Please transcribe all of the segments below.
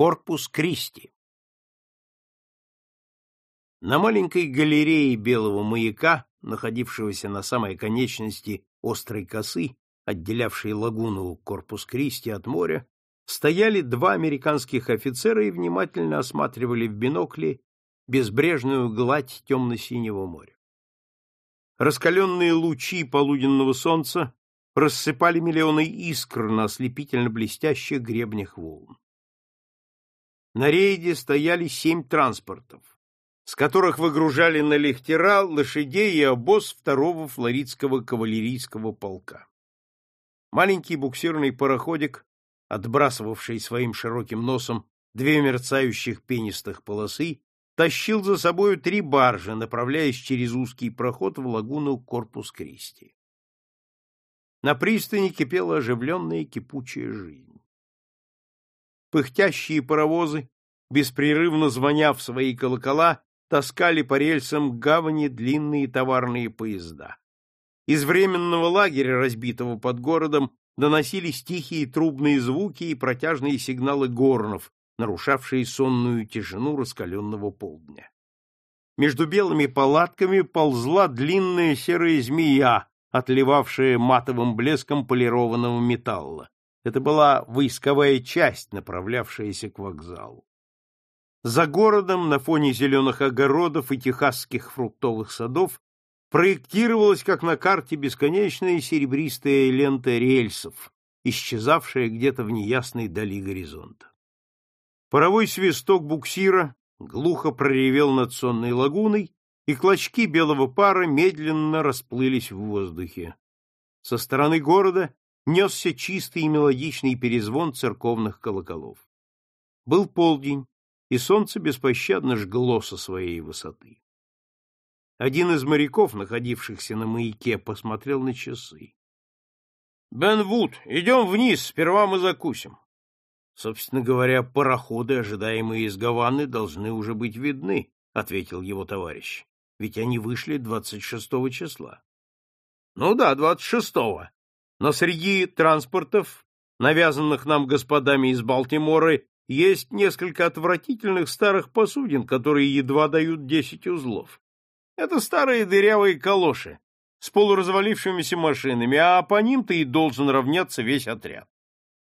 Корпус Кристи. На маленькой галерее белого маяка, находившегося на самой конечности острой косы, отделявшей лагуну Корпус Кристи от моря, стояли два американских офицера и внимательно осматривали в бинокли безбрежную гладь темно-синего моря. Раскаленные лучи полуденного солнца рассыпали миллионы искр на ослепительно блестящих гребнях волн. На рейде стояли семь транспортов, с которых выгружали на лихтера лошадей и обоз второго флоридского кавалерийского полка. Маленький буксирный пароходик, отбрасывавший своим широким носом две мерцающих пенистых полосы, тащил за собою три баржи, направляясь через узкий проход в лагуну Корпус Кристи. На пристани кипела оживленная кипучая жизнь пыхтящие паровозы, беспрерывно звоня в свои колокола, таскали по рельсам гавани длинные товарные поезда. Из временного лагеря, разбитого под городом, доносились тихие трубные звуки и протяжные сигналы горнов, нарушавшие сонную тишину раскаленного полдня. Между белыми палатками ползла длинная серая змея, отливавшая матовым блеском полированного металла. Это была войсковая часть, направлявшаяся к вокзалу. За городом, на фоне зеленых огородов и техасских фруктовых садов, проектировалась, как на карте, бесконечная серебристая лента рельсов, исчезавшая где-то в неясной дали горизонта. Паровой свисток буксира глухо проревел над сонной лагуной, и клочки белого пара медленно расплылись в воздухе. Со стороны города несся чистый и мелодичный перезвон церковных колоколов. Был полдень, и солнце беспощадно жгло со своей высоты. Один из моряков, находившихся на маяке, посмотрел на часы. — Бен Вуд, идем вниз, сперва мы закусим. Собственно говоря, пароходы, ожидаемые из Гаваны, должны уже быть видны, — ответил его товарищ. — Ведь они вышли двадцать шестого числа. — Ну да, двадцать шестого, но среди транспортов, навязанных нам господами из Балтимора, есть несколько отвратительных старых посудин, которые едва дают десять узлов. Это старые дырявые калоши с полуразвалившимися машинами, а по ним-то и должен равняться весь отряд.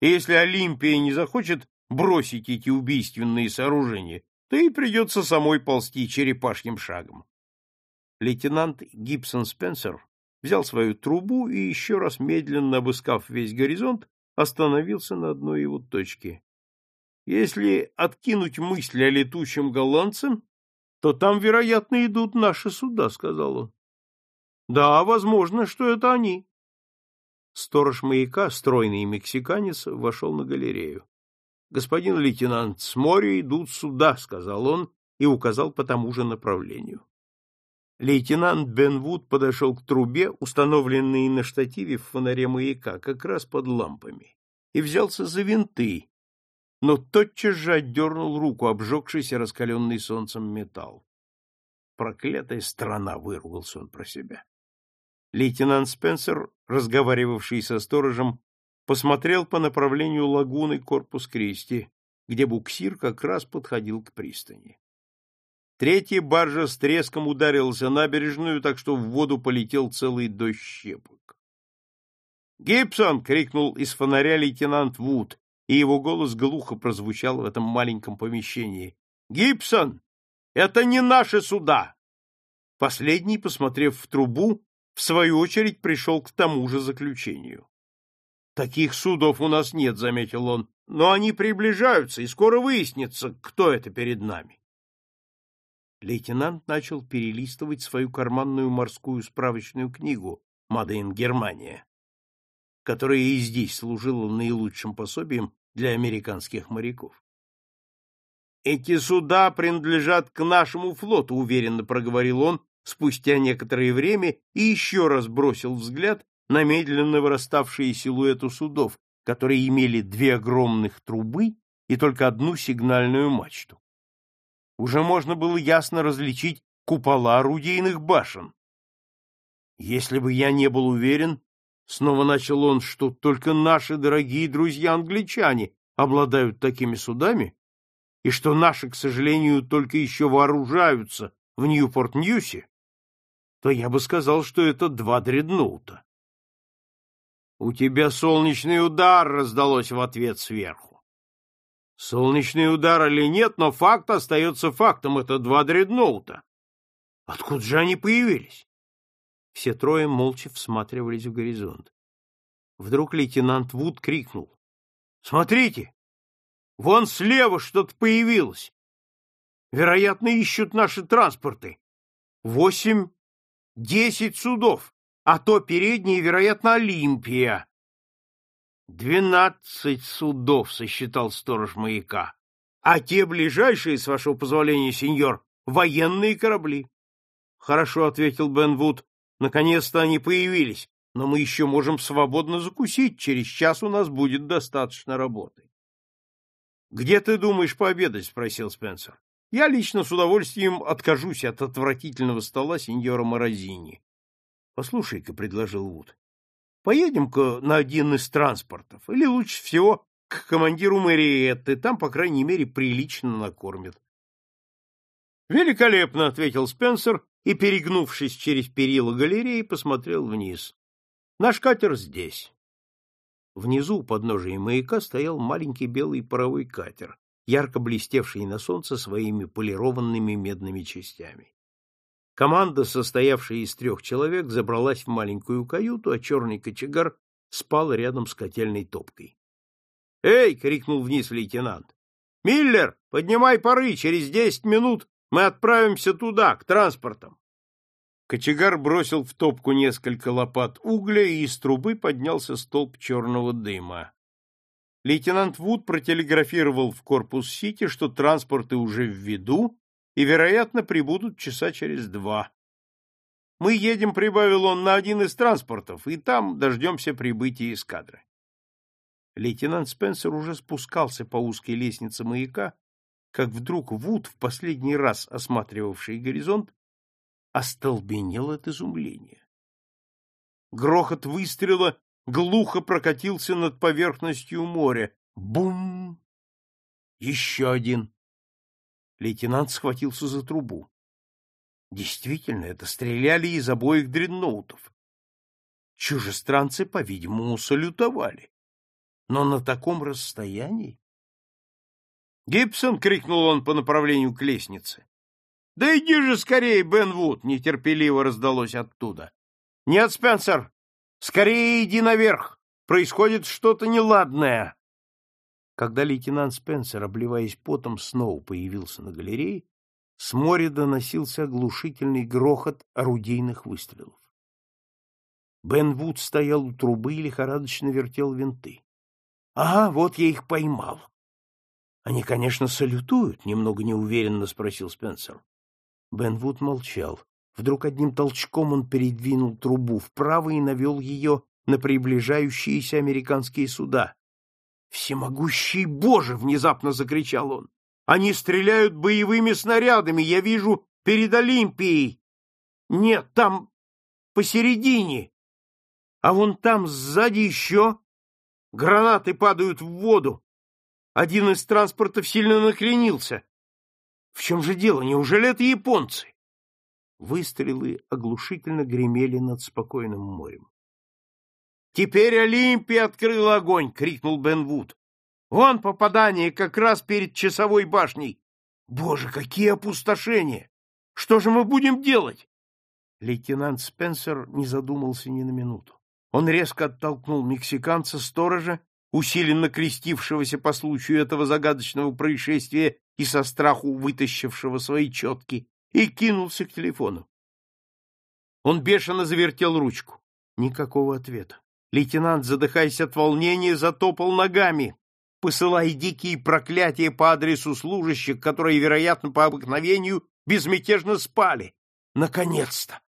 И если Олимпия не захочет бросить эти убийственные сооружения, то и придется самой ползти черепашьим шагом. Лейтенант Гибсон Спенсер взял свою трубу и, еще раз медленно обыскав весь горизонт, остановился на одной его точке. Если откинуть мысли о летучем голландце, то там, вероятно, идут наши суда, — сказал он. — Да, возможно, что это они. Сторож маяка, стройный мексиканец, вошел на галерею. — Господин лейтенант, с моря идут суда, — сказал он и указал по тому же направлению. Лейтенант Бенвуд подошел к трубе, установленной на штативе в фонаре маяка, как раз под лампами, и взялся за винты, но тотчас же отдернул руку, обжегшийся раскаленный солнцем металл. Проклятая страна, выругался он про себя. Лейтенант Спенсер, разговаривавший со сторожем, посмотрел по направлению лагуны Корпус Кристи, где буксир как раз подходил к пристани. Третья баржа с треском ударилась о набережную, так что в воду полетел целый дождь щепок. «Гибсон!» — крикнул из фонаря лейтенант Вуд, и его голос глухо прозвучал в этом маленьком помещении. «Гибсон! Это не наши суда!» Последний, посмотрев в трубу, в свою очередь пришел к тому же заключению. «Таких судов у нас нет», — заметил он, — «но они приближаются, и скоро выяснится, кто это перед нами» лейтенант начал перелистывать свою карманную морскую справочную книгу «Мадейн Германия», которая и здесь служила наилучшим пособием для американских моряков. «Эти суда принадлежат к нашему флоту», — уверенно проговорил он спустя некоторое время и еще раз бросил взгляд на медленно выраставшие силуэты судов, которые имели две огромных трубы и только одну сигнальную мачту уже можно было ясно различить купола орудийных башен. Если бы я не был уверен, снова начал он, что только наши дорогие друзья-англичане обладают такими судами, и что наши, к сожалению, только еще вооружаются в Ньюпорт-Ньюсе, то я бы сказал, что это два дредноута. У тебя солнечный удар раздалось в ответ сверху. Солнечный удар или нет, но факт остается фактом. Это два дредноута. Откуда же они появились? Все трое молча всматривались в горизонт. Вдруг лейтенант Вуд крикнул. — Смотрите! Вон слева что-то появилось. Вероятно, ищут наши транспорты. Восемь, десять судов а то передний, вероятно, Олимпия. Двенадцать судов, сосчитал сторож маяка, а те ближайшие, с вашего позволения, сеньор, военные корабли. Хорошо, ответил Бен Вуд. Наконец-то они появились, но мы еще можем свободно закусить, через час у нас будет достаточно работы. Где ты думаешь пообедать? спросил Спенсер. Я лично с удовольствием откажусь от отвратительного стола сеньора Морозини. Послушай-ка, предложил Вуд. Поедем-ка на один из транспортов, или лучше всего к командиру Мэриетты, там, по крайней мере, прилично накормят. Великолепно, ответил Спенсер и, перегнувшись через перила галереи, посмотрел вниз. Наш катер здесь. Внизу, у подножия маяка, стоял маленький белый паровой катер, ярко блестевший на солнце своими полированными медными частями. Команда, состоявшая из трех человек, забралась в маленькую каюту, а черный кочегар спал рядом с котельной топкой. «Эй!» — крикнул вниз лейтенант. «Миллер, поднимай пары, через десять минут мы отправимся туда, к транспортам». Кочегар бросил в топку несколько лопат угля, и из трубы поднялся столб черного дыма. Лейтенант Вуд протелеграфировал в корпус Сити, что транспорты уже в виду, и, вероятно, прибудут часа через два. Мы едем, прибавил он, на один из транспортов, и там дождемся прибытия эскадры. Лейтенант Спенсер уже спускался по узкой лестнице маяка, как вдруг Вуд, в последний раз осматривавший горизонт, остолбенел от изумления. Грохот выстрела глухо прокатился над поверхностью моря. Бум! Еще один. Лейтенант схватился за трубу. Действительно, это стреляли из обоих дредноутов. Чужестранцы, по-видимому, салютовали. Но на таком расстоянии? «Гибсон!» — крикнул он по направлению к лестнице. «Да иди же скорее, Бен Вуд!» — нетерпеливо раздалось оттуда. «Нет, Спенсер! Скорее иди наверх! Происходит что-то неладное!» Когда лейтенант Спенсер, обливаясь потом, снова появился на галерее, с моря доносился оглушительный грохот орудийных выстрелов. Бен Вуд стоял у трубы и лихорадочно вертел винты. — Ага, вот я их поймал. — Они, конечно, салютуют, — немного неуверенно спросил Спенсер. Бен Вуд молчал. Вдруг одним толчком он передвинул трубу вправо и навел ее на приближающиеся американские суда. «Всемогущий Боже!» — внезапно закричал он. «Они стреляют боевыми снарядами, я вижу, перед Олимпией. Нет, там посередине. А вон там сзади еще. Гранаты падают в воду. Один из транспортов сильно накренился. В чем же дело? Неужели это японцы?» Выстрелы оглушительно гремели над спокойным морем. Теперь Олимпия открыла огонь, крикнул Бен Вуд. Вон попадание как раз перед часовой башней. Боже, какие опустошения! Что же мы будем делать? Лейтенант Спенсер не задумался ни на минуту. Он резко оттолкнул мексиканца-сторожа, усиленно крестившегося по случаю этого загадочного происшествия и со страху вытащившего свои четки, и кинулся к телефону. Он бешено завертел ручку. Никакого ответа. Лейтенант, задыхаясь от волнения, затопал ногами, посылая дикие проклятия по адресу служащих, которые, вероятно, по обыкновению безмятежно спали. Наконец-то!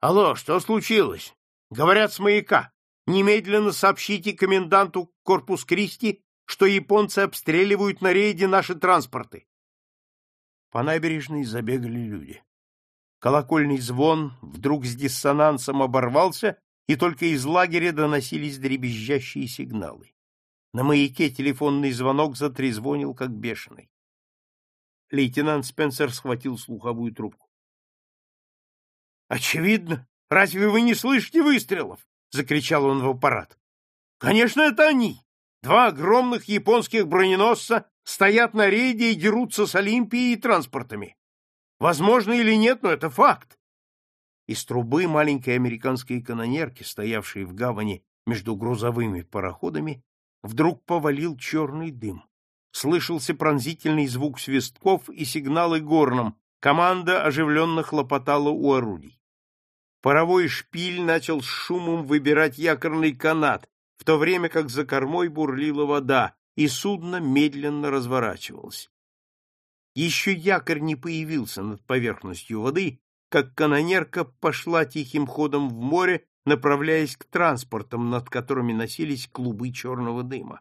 Алло, что случилось? Говорят с маяка. Немедленно сообщите коменданту Корпус Кристи, что японцы обстреливают на рейде наши транспорты. По набережной забегали люди. Колокольный звон вдруг с диссонансом оборвался, и только из лагеря доносились дребезжащие сигналы. На маяке телефонный звонок затрезвонил, как бешеный. Лейтенант Спенсер схватил слуховую трубку. Очевидно. Разве вы не слышите выстрелов? закричал он в аппарат. Конечно, это они. Два огромных японских броненосца стоят на рейде и дерутся с Олимпией и транспортами. Возможно или нет, но это факт. Из трубы маленькой американской канонерки, стоявшей в гавани между грузовыми пароходами, вдруг повалил черный дым. Слышался пронзительный звук свистков и сигналы горном, команда оживленно хлопотала у орудий. Паровой шпиль начал с шумом выбирать якорный канат, в то время как за кормой бурлила вода, и судно медленно разворачивалось. Еще якорь не появился над поверхностью воды, как канонерка пошла тихим ходом в море, направляясь к транспортам, над которыми носились клубы черного дыма.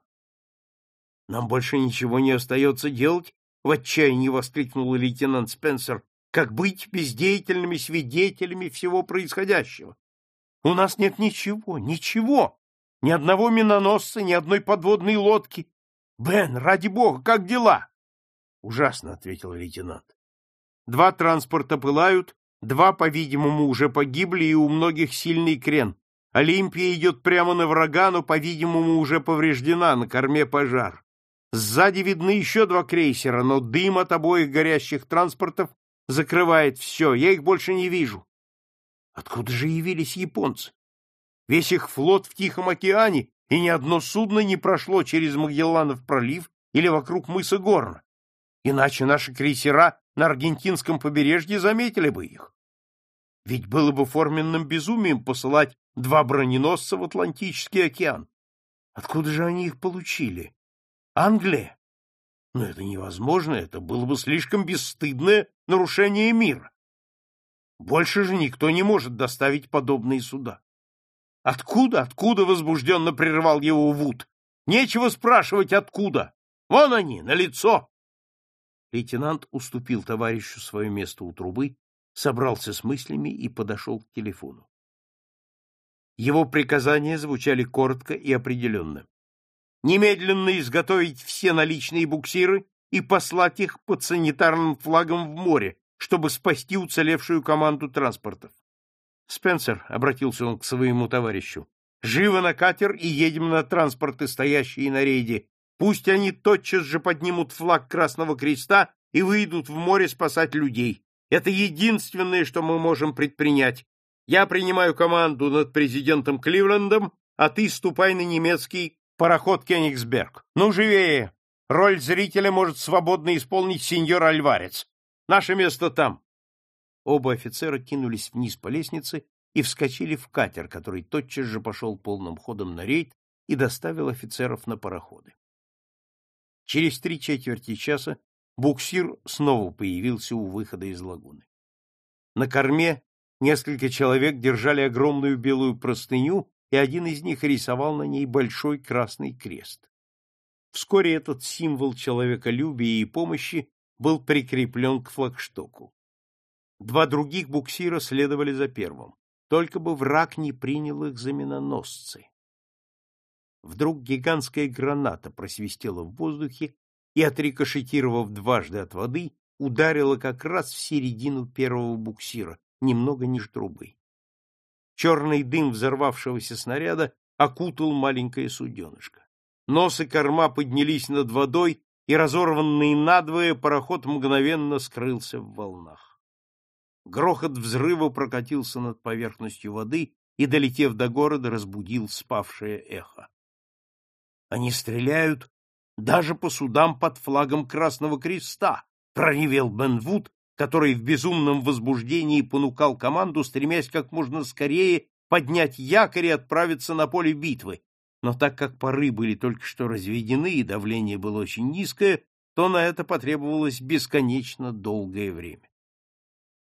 «Нам больше ничего не остается делать?» — в отчаянии воскликнул лейтенант Спенсер, как быть бездеятельными свидетелями всего происходящего? У нас нет ничего, ничего, ни одного миноносца, ни одной подводной лодки. Бен, ради бога, как дела? Ужасно, ответил лейтенант. Два транспорта пылают, два, по-видимому, уже погибли, и у многих сильный крен. Олимпия идет прямо на врага, но, по-видимому, уже повреждена, на корме пожар. Сзади видны еще два крейсера, но дым от обоих горящих транспортов закрывает все, я их больше не вижу. Откуда же явились японцы? Весь их флот в Тихом океане, и ни одно судно не прошло через Магелланов пролив или вокруг мыса Горна. Иначе наши крейсера на аргентинском побережье заметили бы их. Ведь было бы форменным безумием посылать два броненосца в Атлантический океан. Откуда же они их получили? Англия? Но это невозможно, это было бы слишком бесстыдное нарушение мира. Больше же никто не может доставить подобные суда. Откуда, откуда возбужденно прервал его Вуд? Нечего спрашивать, откуда. Вон они, на лицо. Лейтенант уступил товарищу свое место у трубы, собрался с мыслями и подошел к телефону. Его приказания звучали коротко и определенно немедленно изготовить все наличные буксиры и послать их под санитарным флагом в море, чтобы спасти уцелевшую команду транспортов. Спенсер, — обратился он к своему товарищу, — живо на катер и едем на транспорты, стоящие на рейде. Пусть они тотчас же поднимут флаг Красного Креста и выйдут в море спасать людей. Это единственное, что мы можем предпринять. Я принимаю команду над президентом Кливлендом, а ты ступай на немецкий Пароход Кенигсберг. Ну, живее! Роль зрителя может свободно исполнить сеньор Альварец. Наше место там. Оба офицера кинулись вниз по лестнице и вскочили в катер, который тотчас же пошел полным ходом на рейд и доставил офицеров на пароходы. Через три четверти часа буксир снова появился у выхода из лагуны. На корме несколько человек держали огромную белую простыню и один из них рисовал на ней большой красный крест. Вскоре этот символ человеколюбия и помощи был прикреплен к флагштоку. Два других буксира следовали за первым, только бы враг не принял их за миноносцы. Вдруг гигантская граната просвистела в воздухе и, отрикошетировав дважды от воды, ударила как раз в середину первого буксира, немного ниже трубы. Черный дым взорвавшегося снаряда окутал маленькое суденышко. Нос и корма поднялись над водой, и разорванный надвое пароход мгновенно скрылся в волнах. Грохот взрыва прокатился над поверхностью воды и, долетев до города, разбудил спавшее эхо. Они стреляют даже по судам под флагом Красного Креста, проревел Бенвуд, который в безумном возбуждении понукал команду, стремясь как можно скорее поднять якорь и отправиться на поле битвы. Но так как пары были только что разведены и давление было очень низкое, то на это потребовалось бесконечно долгое время.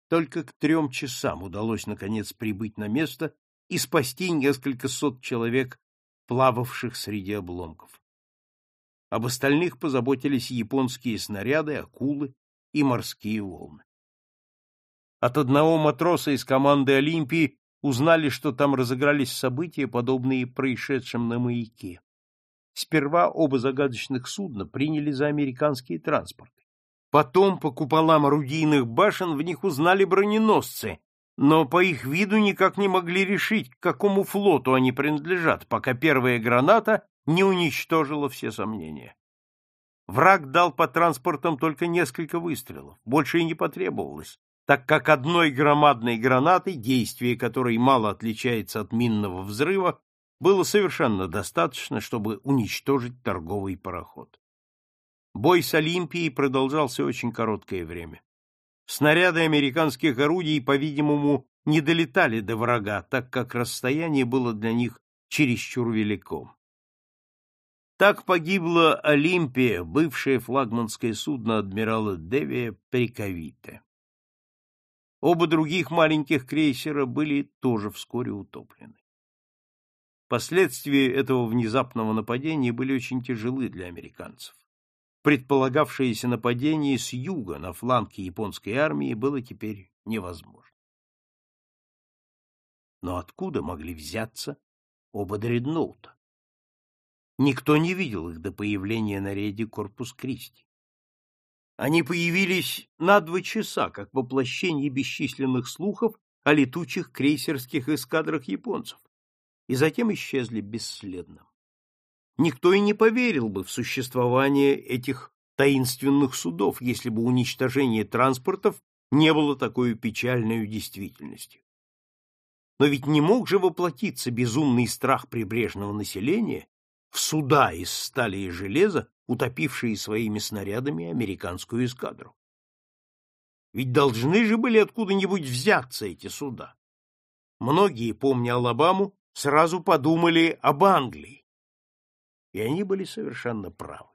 Только к трем часам удалось, наконец, прибыть на место и спасти несколько сот человек, плававших среди обломков. Об остальных позаботились японские снаряды, акулы и морские волны. От одного матроса из команды Олимпии узнали, что там разыгрались события, подобные происшедшим на маяке. Сперва оба загадочных судна приняли за американские транспорты. Потом по куполам орудийных башен в них узнали броненосцы, но по их виду никак не могли решить, к какому флоту они принадлежат, пока первая граната не уничтожила все сомнения. Враг дал по транспортам только несколько выстрелов, больше и не потребовалось, так как одной громадной гранатой, действие которой мало отличается от минного взрыва, было совершенно достаточно, чтобы уничтожить торговый пароход. Бой с Олимпией продолжался очень короткое время. Снаряды американских орудий, по-видимому, не долетали до врага, так как расстояние было для них чересчур велико. Так погибла Олимпия, бывшее флагманское судно адмирала Девия Приковите. Оба других маленьких крейсера были тоже вскоре утоплены. Последствия этого внезапного нападения были очень тяжелы для американцев предполагавшееся нападение с юга на фланге японской армии было теперь невозможно. Но откуда могли взяться оба дредноута? Никто не видел их до появления на рейде Корпус Кристи. Они появились на два часа, как воплощение бесчисленных слухов о летучих крейсерских эскадрах японцев, и затем исчезли бесследно никто и не поверил бы в существование этих таинственных судов, если бы уничтожение транспортов не было такой печальной действительностью. Но ведь не мог же воплотиться безумный страх прибрежного населения в суда из стали и железа, утопившие своими снарядами американскую эскадру. Ведь должны же были откуда-нибудь взяться эти суда. Многие, помня Алабаму, сразу подумали об Англии, и они были совершенно правы.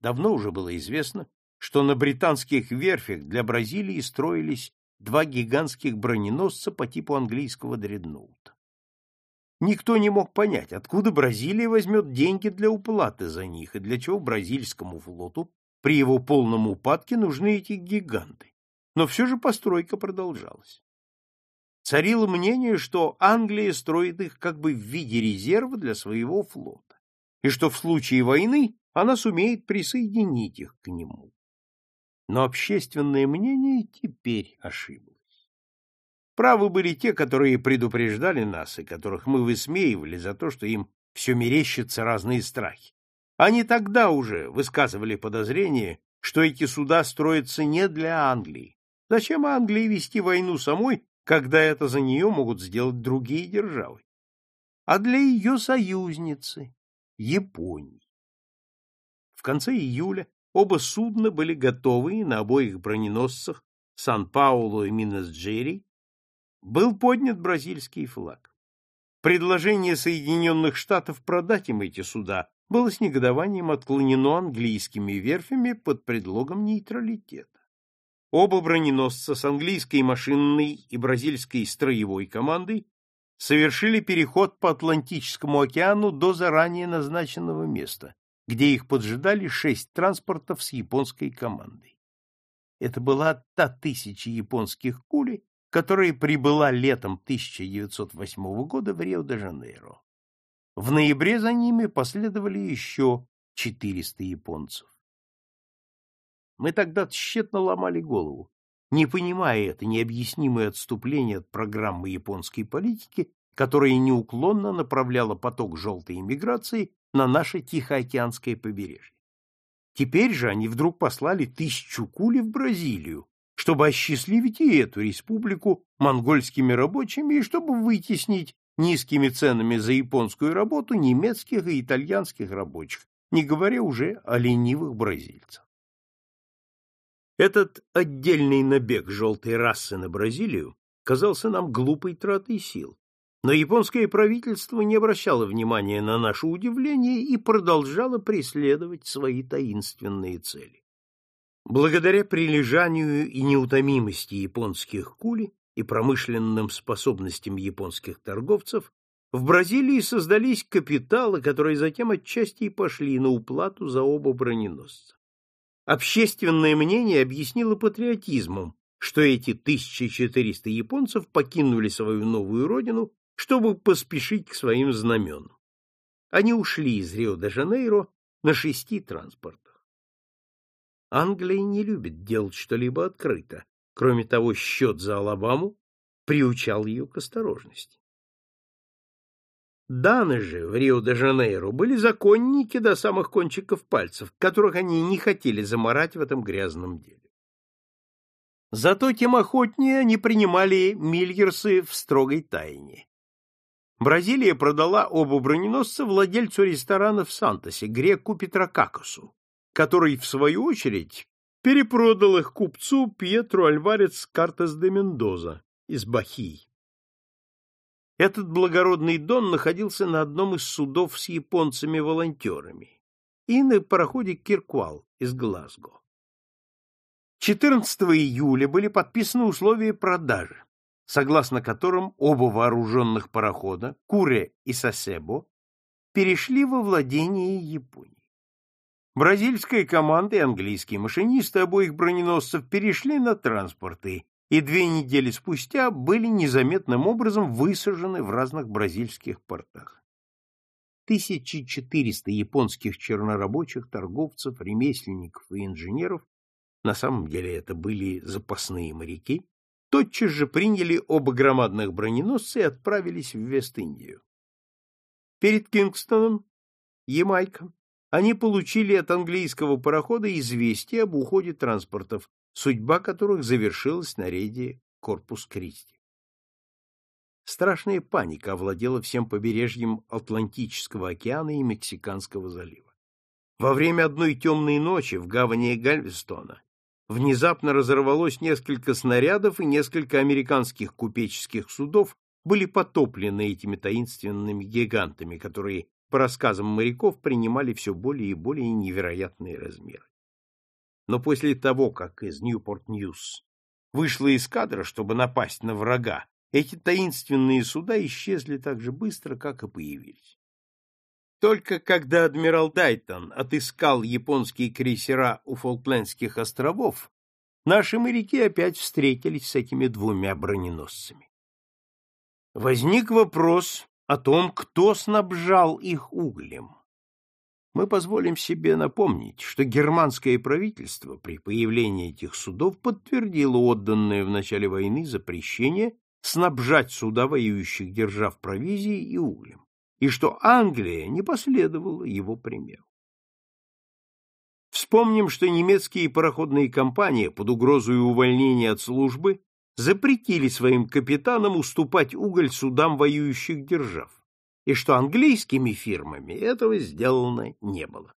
Давно уже было известно, что на британских верфях для Бразилии строились два гигантских броненосца по типу английского дредноута. Никто не мог понять, откуда Бразилия возьмет деньги для уплаты за них и для чего бразильскому флоту при его полном упадке нужны эти гиганты. Но все же постройка продолжалась. Царило мнение, что Англия строит их как бы в виде резерва для своего флота и что в случае войны она сумеет присоединить их к нему. Но общественное мнение теперь ошиблось. Правы были те, которые предупреждали нас и которых мы высмеивали за то, что им все мерещатся разные страхи. Они тогда уже высказывали подозрение, что эти суда строятся не для Англии. Зачем Англии вести войну самой, когда это за нее могут сделать другие державы? А для ее союзницы, Японии. В конце июля оба судна были готовы, и на обоих броненосцах Сан-Паулу и Минас-Джерри был поднят бразильский флаг. Предложение Соединенных Штатов продать им эти суда было с негодованием отклонено английскими верфями под предлогом нейтралитета. Оба броненосца с английской машинной и бразильской строевой командой совершили переход по Атлантическому океану до заранее назначенного места, где их поджидали шесть транспортов с японской командой. Это была та тысяча японских кулей, которая прибыла летом 1908 года в Рио-де-Жанейро. В ноябре за ними последовали еще 400 японцев. Мы тогда тщетно ломали голову, не понимая это необъяснимое отступление от программы японской политики, которая неуклонно направляла поток желтой иммиграции на наше Тихоокеанское побережье. Теперь же они вдруг послали тысячу кули в Бразилию, чтобы осчастливить и эту республику монгольскими рабочими и чтобы вытеснить низкими ценами за японскую работу немецких и итальянских рабочих, не говоря уже о ленивых бразильцах. Этот отдельный набег желтой расы на Бразилию казался нам глупой тратой сил, но японское правительство не обращало внимания на наше удивление и продолжало преследовать свои таинственные цели. Благодаря прилежанию и неутомимости японских кули и промышленным способностям японских торговцев в Бразилии создались капиталы, которые затем отчасти и пошли на уплату за оба броненосца. Общественное мнение объяснило патриотизмом, что эти 1400 японцев покинули свою новую родину, чтобы поспешить к своим знаменам. Они ушли из Рио-де-Жанейро на шести транспортах. Англия не любит делать что-либо открыто. Кроме того, счет за Алабаму приучал ее к осторожности. Даны же в Рио-де-Жанейро были законники до самых кончиков пальцев, которых они не хотели заморать в этом грязном деле. Зато тем охотнее они принимали мильерсы в строгой тайне. Бразилия продала оба броненосца владельцу ресторана в Сантосе, греку Петрокакосу, который, в свою очередь, перепродал их купцу Пьетру Альварец Картес де Мендоза из Бахии. Этот благородный дон находился на одном из судов с японцами-волонтерами и на пароходе Кирквал из Глазго. 14 июля были подписаны условия продажи, согласно которым оба вооруженных парохода, Куре и Сосебо, перешли во владение Японии. Бразильская команда и английские машинисты обоих броненосцев перешли на транспорты и две недели спустя были незаметным образом высажены в разных бразильских портах. 1400 японских чернорабочих, торговцев, ремесленников и инженеров, на самом деле это были запасные моряки, тотчас же приняли оба громадных броненосца и отправились в Вест-Индию. Перед Кингстоном, Ямайка, они получили от английского парохода известие об уходе транспортов, судьба которых завершилась на рейде Корпус Кристи. Страшная паника овладела всем побережьем Атлантического океана и Мексиканского залива. Во время одной темной ночи в гавани Гальвестона внезапно разорвалось несколько снарядов, и несколько американских купеческих судов были потоплены этими таинственными гигантами, которые, по рассказам моряков, принимали все более и более невероятные размеры. Но после того, как из Ньюпорт-Ньюс вышла эскадра, чтобы напасть на врага, эти таинственные суда исчезли так же быстро, как и появились. Только когда адмирал Дайтон отыскал японские крейсера у Фолклендских островов, наши моряки опять встретились с этими двумя броненосцами. Возник вопрос о том, кто снабжал их углем мы позволим себе напомнить, что германское правительство при появлении этих судов подтвердило отданное в начале войны запрещение снабжать суда воюющих держав провизией и углем, и что Англия не последовала его примеру. Вспомним, что немецкие пароходные компании под угрозой увольнения от службы запретили своим капитанам уступать уголь судам воюющих держав и что английскими фирмами этого сделано не было.